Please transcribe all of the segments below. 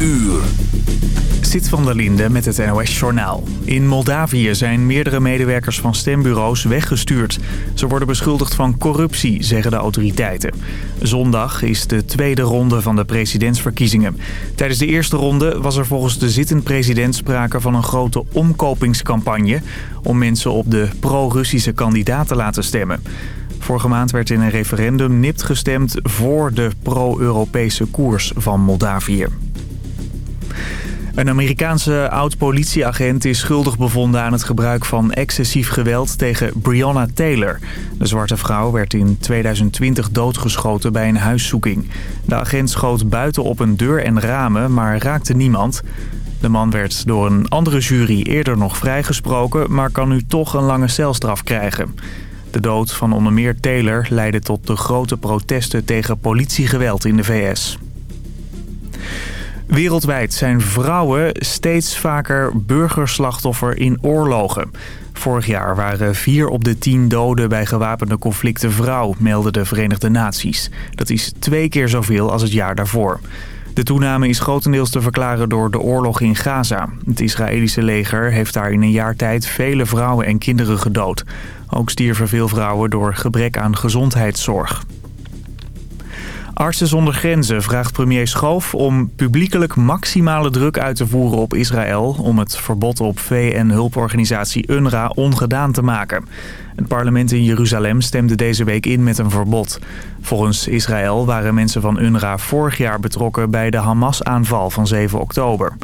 uur. Zit van der Linde met het NOS-journaal. In Moldavië zijn meerdere medewerkers van stembureaus weggestuurd. Ze worden beschuldigd van corruptie, zeggen de autoriteiten. Zondag is de tweede ronde van de presidentsverkiezingen. Tijdens de eerste ronde was er volgens de zittend president sprake van een grote omkopingscampagne... om mensen op de pro-Russische kandidaat te laten stemmen. Vorige maand werd in een referendum nipt gestemd voor de pro-Europese koers van Moldavië. Een Amerikaanse oud-politieagent is schuldig bevonden aan het gebruik van excessief geweld tegen Breonna Taylor. De zwarte vrouw werd in 2020 doodgeschoten bij een huiszoeking. De agent schoot buiten op een deur en ramen, maar raakte niemand. De man werd door een andere jury eerder nog vrijgesproken, maar kan nu toch een lange celstraf krijgen. De dood van onder meer Taylor leidde tot de grote protesten tegen politiegeweld in de VS. Wereldwijd zijn vrouwen steeds vaker burgerslachtoffer in oorlogen. Vorig jaar waren vier op de tien doden bij gewapende conflicten vrouw, melden de Verenigde Naties. Dat is twee keer zoveel als het jaar daarvoor. De toename is grotendeels te verklaren door de oorlog in Gaza. Het Israëlische leger heeft daar in een jaar tijd vele vrouwen en kinderen gedood. Ook stierven veel vrouwen door gebrek aan gezondheidszorg. Artsen zonder Grenzen vraagt premier Schoof om publiekelijk maximale druk uit te voeren op Israël... om het verbod op VN-hulporganisatie UNRWA ongedaan te maken. Het parlement in Jeruzalem stemde deze week in met een verbod. Volgens Israël waren mensen van UNRWA vorig jaar betrokken bij de Hamas-aanval van 7 oktober.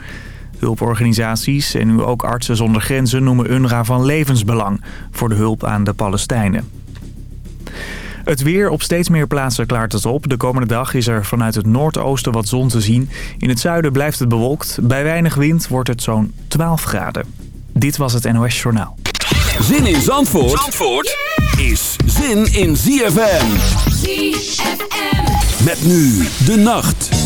Hulporganisaties en nu ook Artsen zonder Grenzen noemen UNRWA van levensbelang... voor de hulp aan de Palestijnen. Het weer op steeds meer plaatsen klaart het op. De komende dag is er vanuit het noordoosten wat zon te zien. In het zuiden blijft het bewolkt. Bij weinig wind wordt het zo'n 12 graden. Dit was het NOS Journaal. Zin in Zandvoort, Zandvoort is zin in ZFM. ZFM. Met nu de nacht.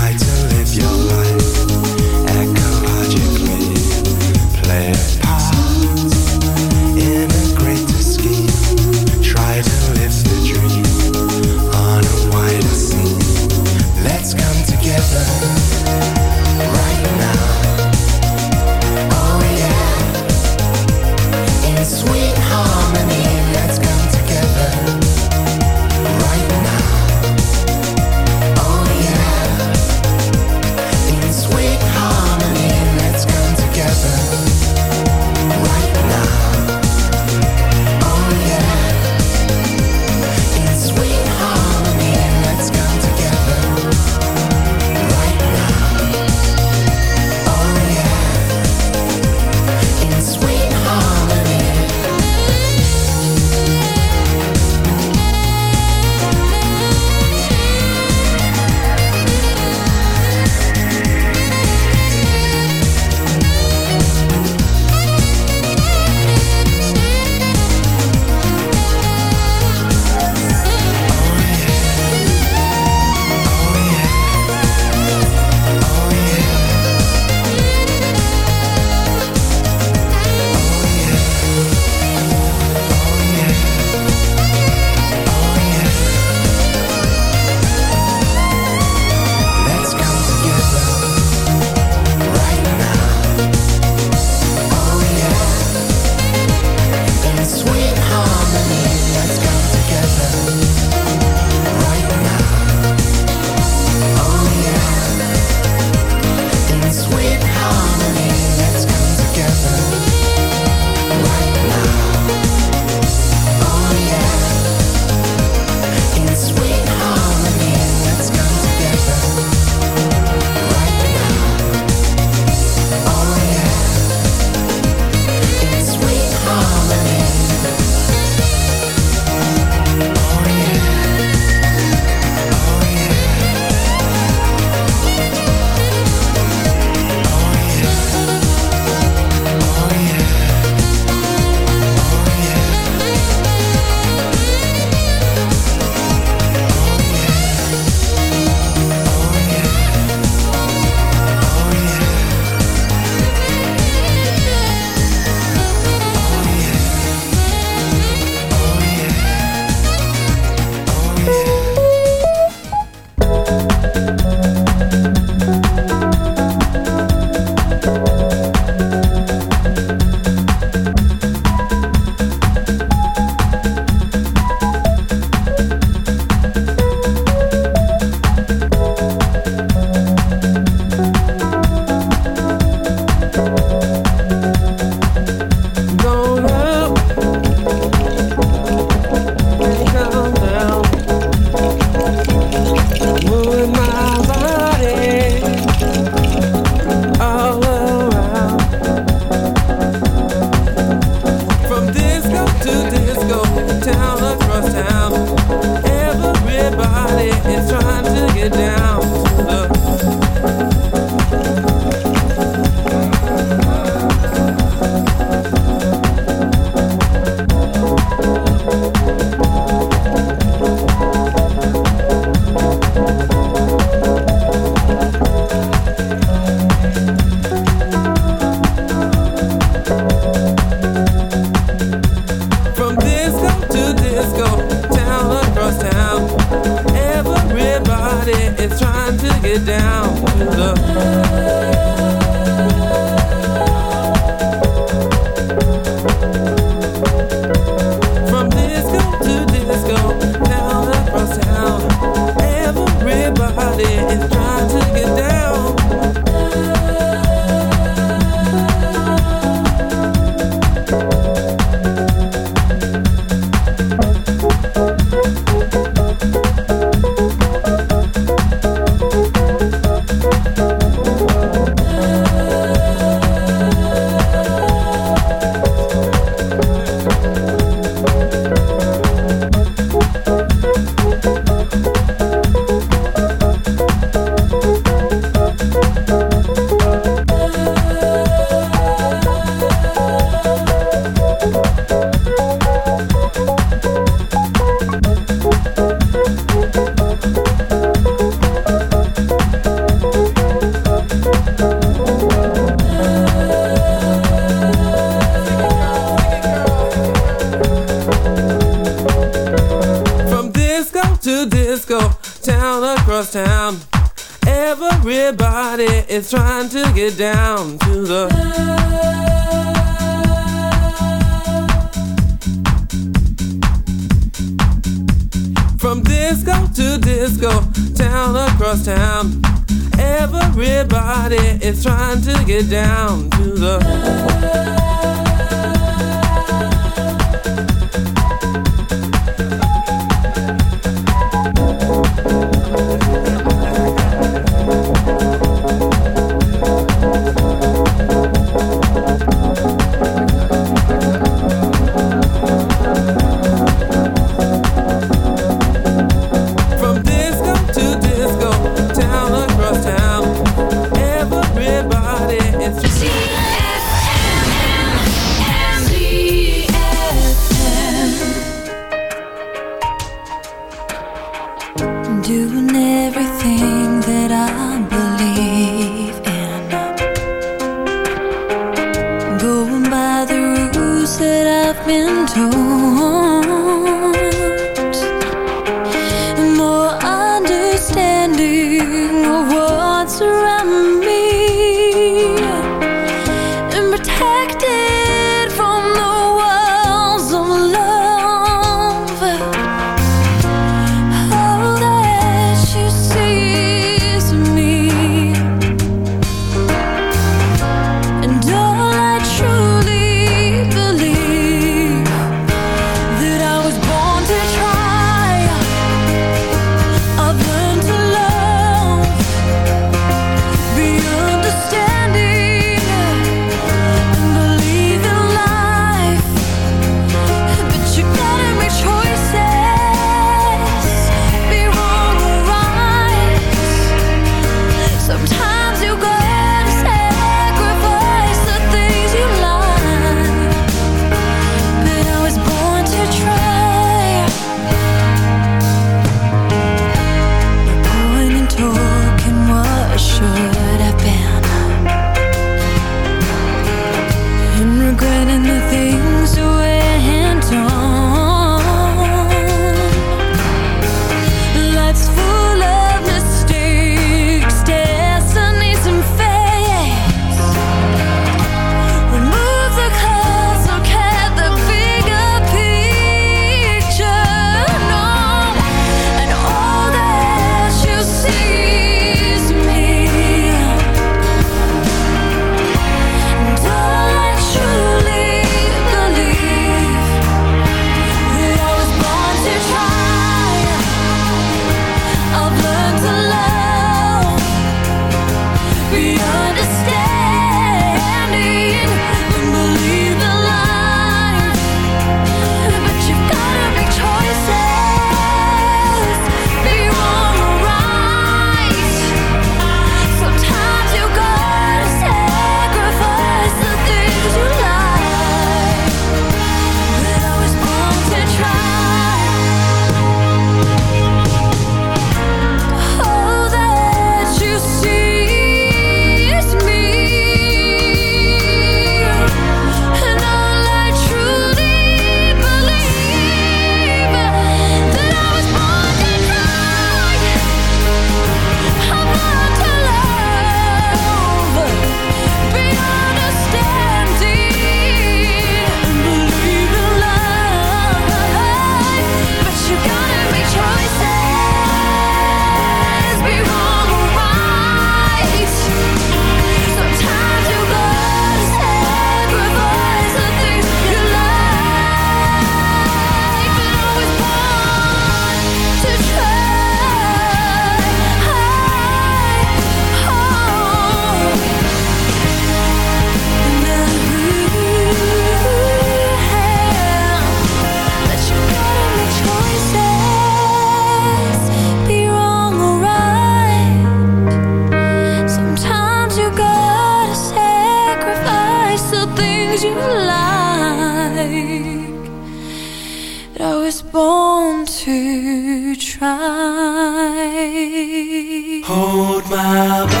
hold my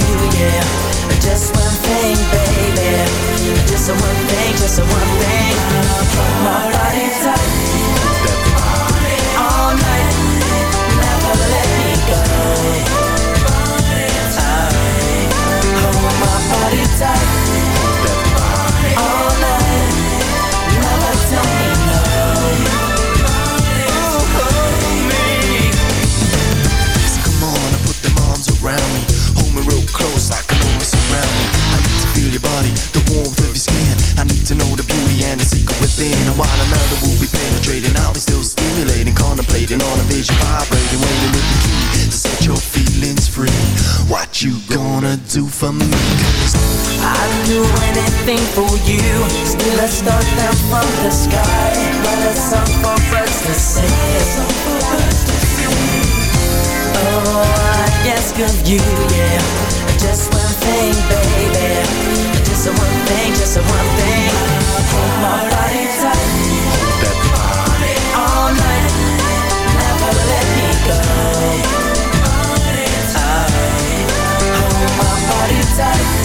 yeah. Just one thing, baby. Just one thing, just one thing. My body's up. while another will be penetrating. I'll be still stimulating, contemplating on a vision vibrating, waiting with the key to set your feelings free. What you gonna do for me? Cause I'd do anything for you. Still I start down from the sky, but it's up for us to see. Oh, I ask of you, yeah, just one thing, baby just a one thing, just a one thing. Hold my body tight. That body. All night. Never let me go. Hold my body tight.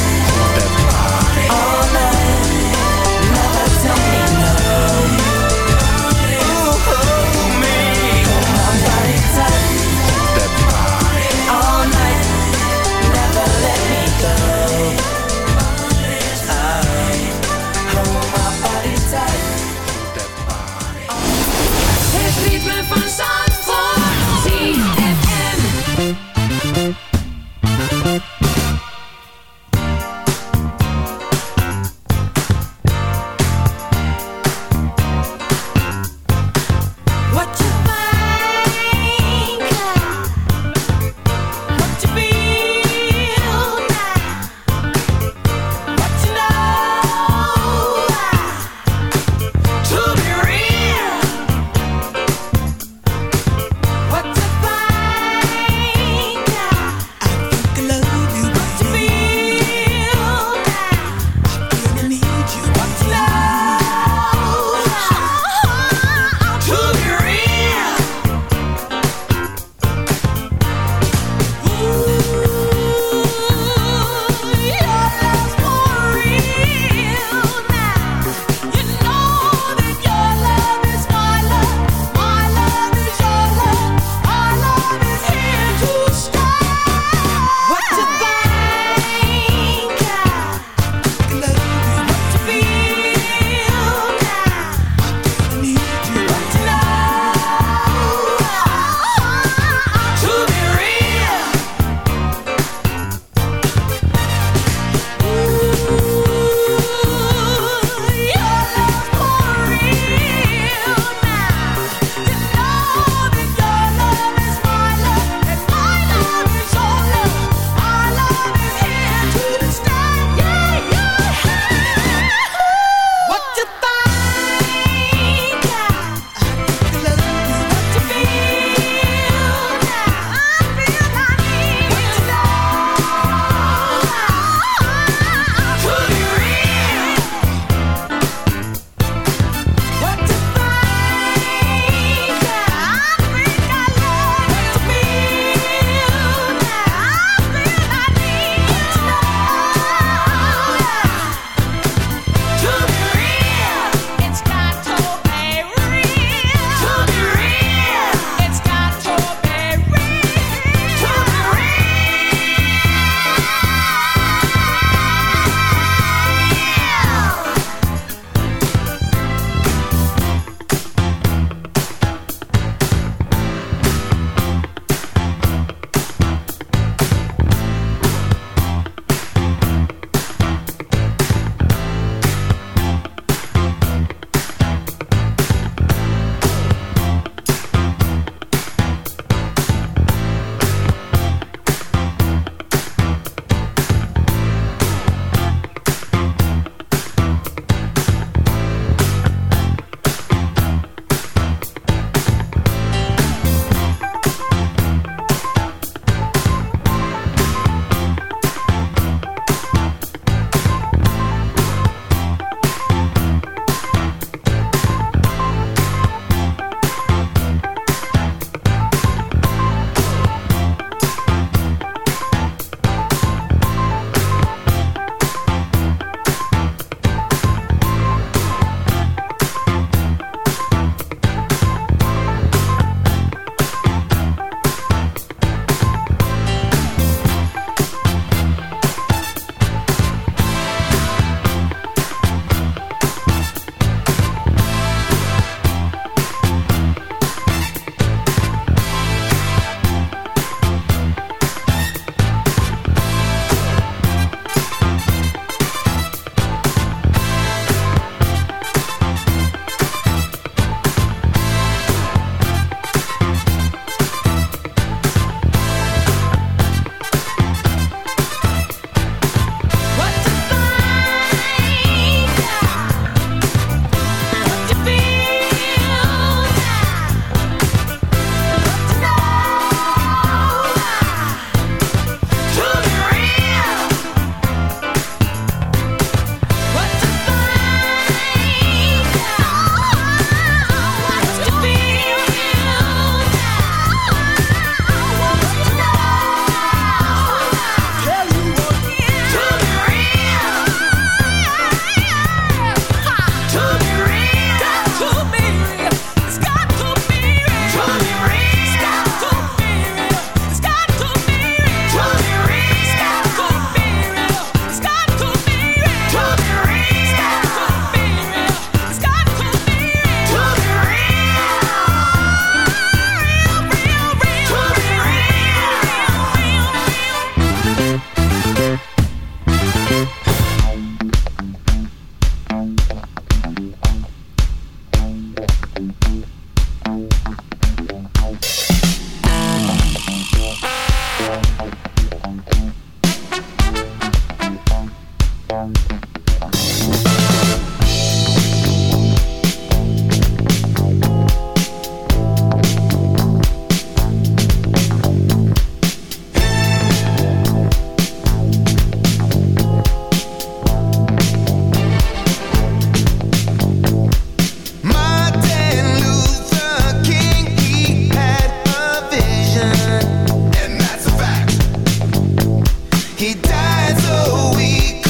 So oh, we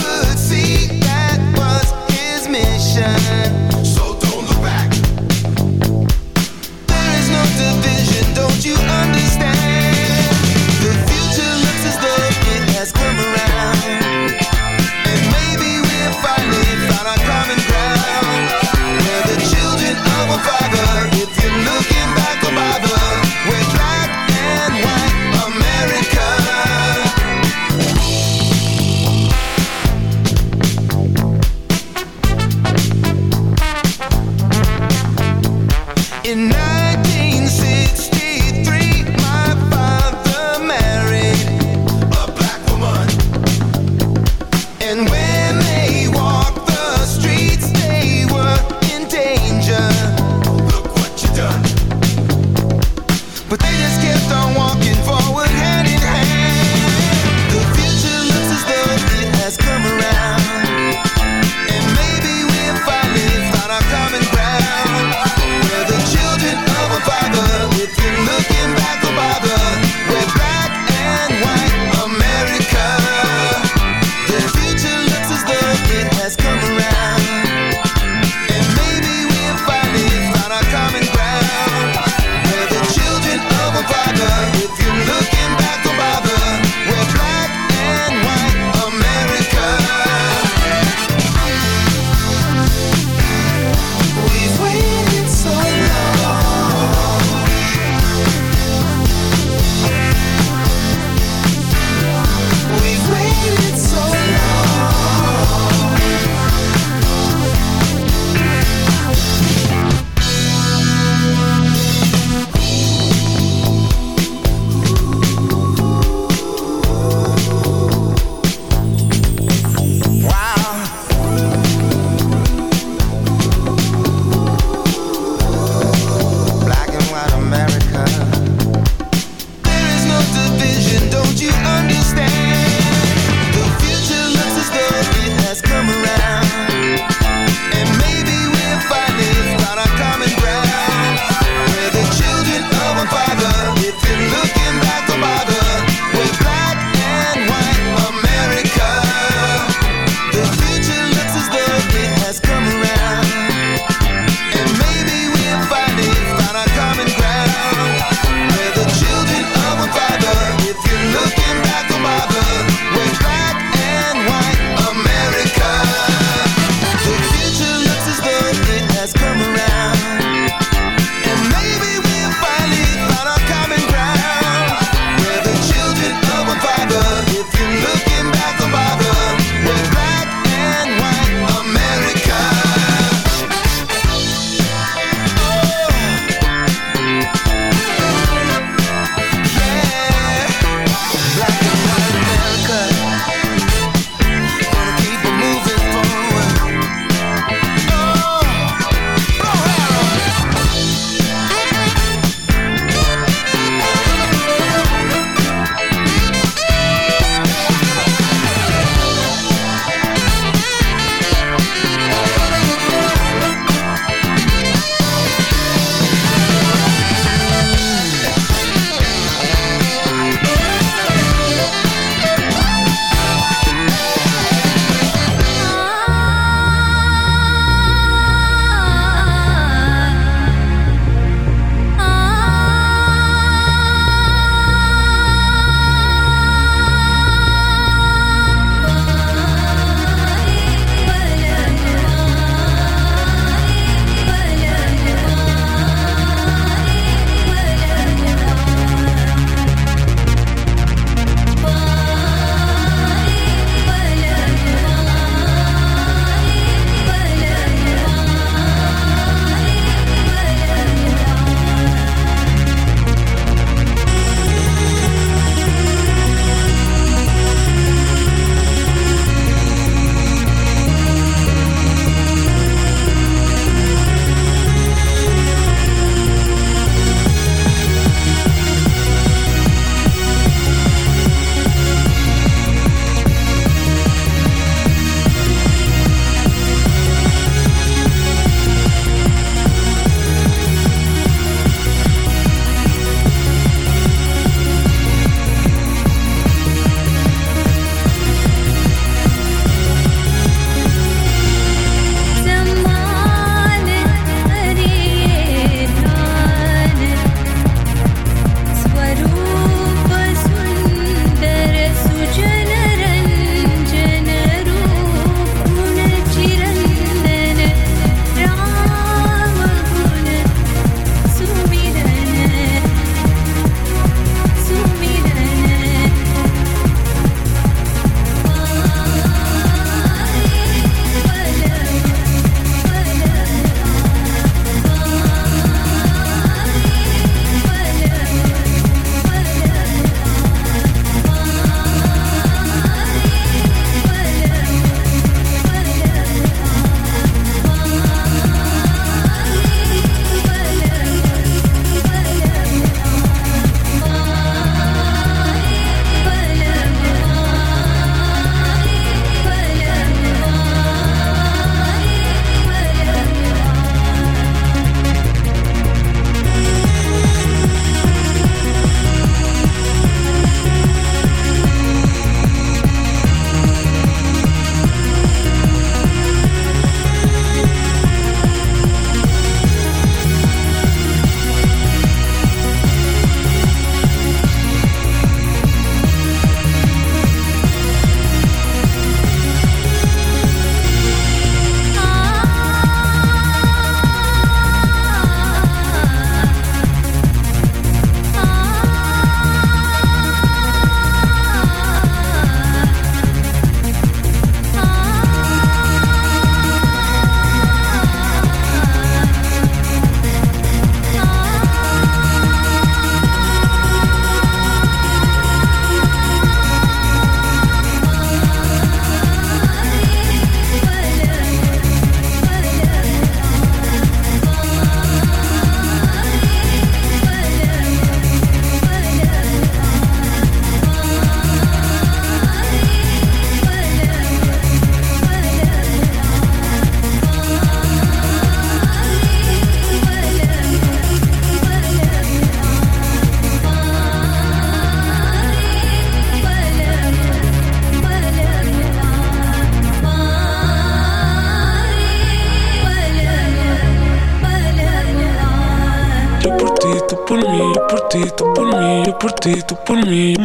ti, tú por mí, yo por ti, tú por mí.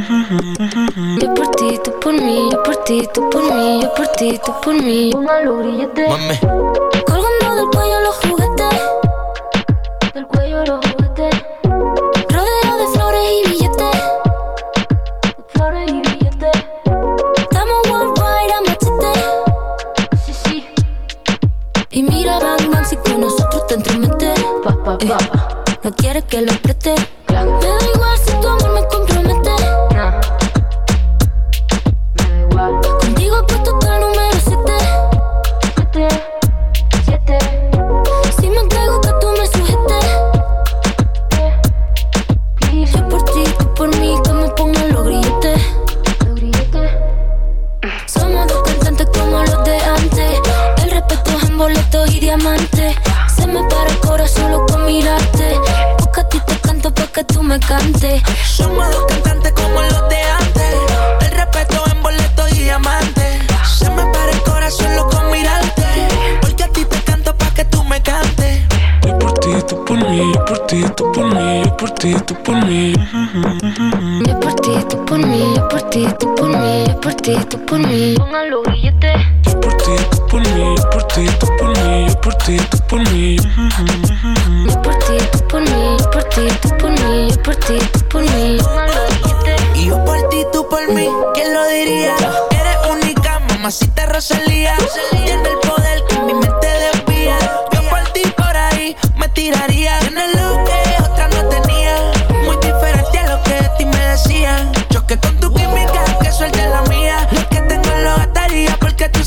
Yo por ti, tú por mí, yo por ti, tú por mí, yo por ti, tú por mí. Mami,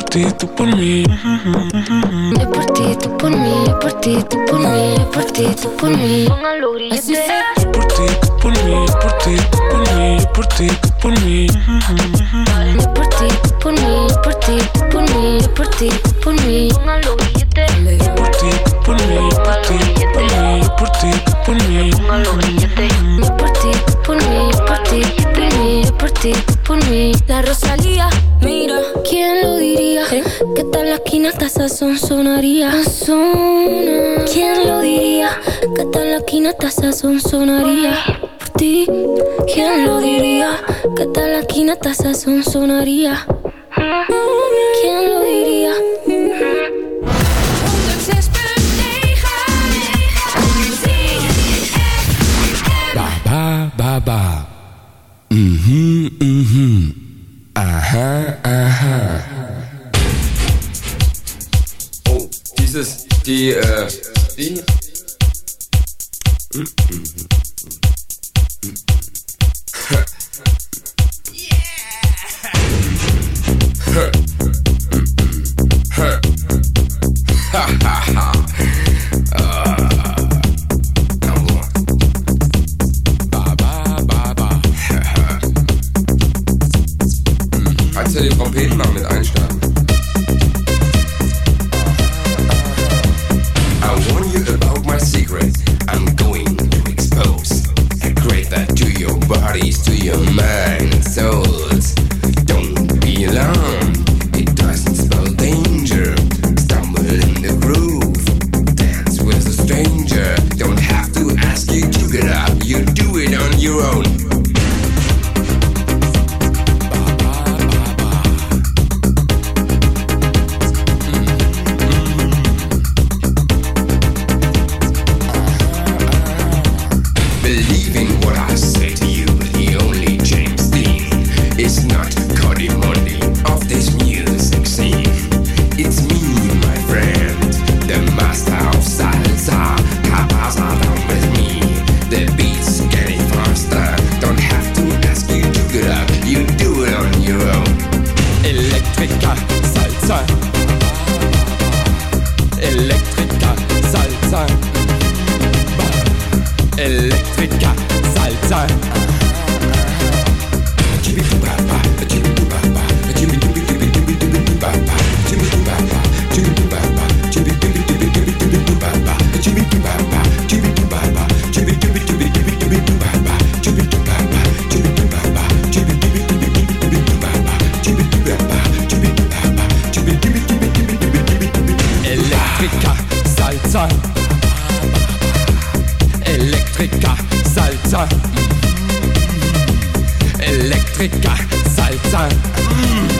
por ti, tú por mí. Yo por ti, tú por mí, yo por ti, tú por mí, yo por ti, tú por mí. Grilletes. Yo por ti, tú por mí, yo por ti, tú por mí, yo por ti, tú por mí. Yo por ti, tú por mí, yo por ti, tú por mí, yo por ti, tú por mí. Yo por ti, tú por mí, yo por ti, tú por mí, yo por ti, tú por mí. Yo por ti, tú por mí, yo por ti, tú por mí, yo por ti, tú por mí. La Rosalía, ¿quién lo diría? Que tal la esquina hasta sazón sonaría. Sazona. ¿Quién lo diría? Que tal la esquina hasta sazón sonaría. Por ti, ¿quién lo diría? Que tal la esquina hasta sazón sonaría. ¿Quién lo Walzer, salta. Salzer, salta.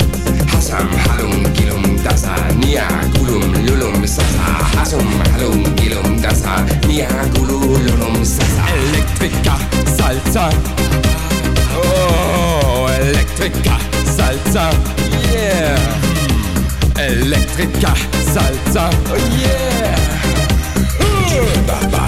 Hasam halum gilum dasa Nia gulum lulum sasa. Hasum halum gilum dasa Nia gulu lulum sasa. Elektrika salsa. Oh, Elektrika salsa. Yeah. Elektrika salsa. Oh yeah. Uh. Baba,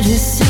majesty